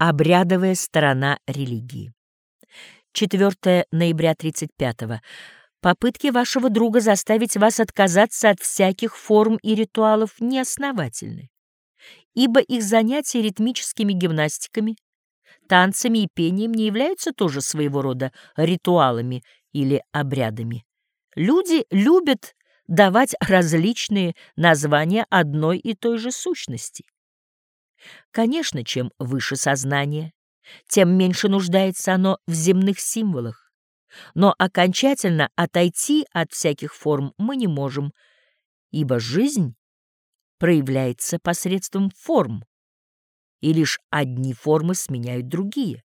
Обрядовая сторона религии. 4 ноября 35 -го. Попытки вашего друга заставить вас отказаться от всяких форм и ритуалов неосновательны, ибо их занятия ритмическими гимнастиками, танцами и пением не являются тоже своего рода ритуалами или обрядами. Люди любят давать различные названия одной и той же сущности. Конечно, чем выше сознание, тем меньше нуждается оно в земных символах. Но окончательно отойти от всяких форм мы не можем, ибо жизнь проявляется посредством форм, и лишь одни формы сменяют другие.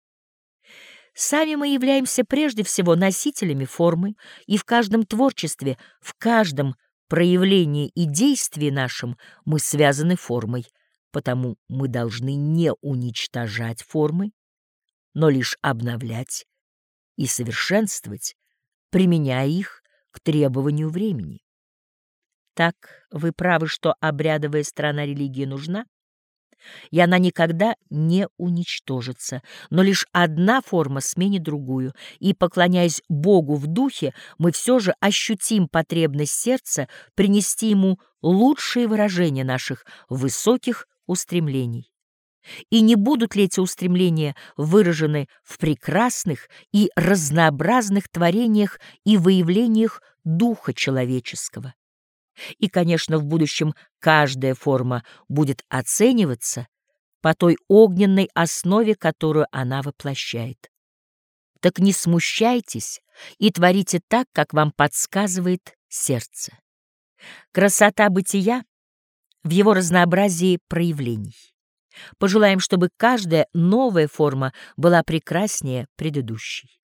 Сами мы являемся прежде всего носителями формы, и в каждом творчестве, в каждом проявлении и действии нашем мы связаны формой, потому мы должны не уничтожать формы, но лишь обновлять и совершенствовать, применяя их к требованию времени. Так вы правы, что обрядовая сторона религии нужна, и она никогда не уничтожится, но лишь одна форма сменит другую, и, поклоняясь Богу в духе, мы все же ощутим потребность сердца принести ему лучшие выражения наших высоких устремлений. И не будут ли эти устремления выражены в прекрасных и разнообразных творениях и выявлениях духа человеческого? И, конечно, в будущем каждая форма будет оцениваться по той огненной основе, которую она воплощает. Так не смущайтесь и творите так, как вам подсказывает сердце. Красота бытия в его разнообразии проявлений. Пожелаем, чтобы каждая новая форма была прекраснее предыдущей.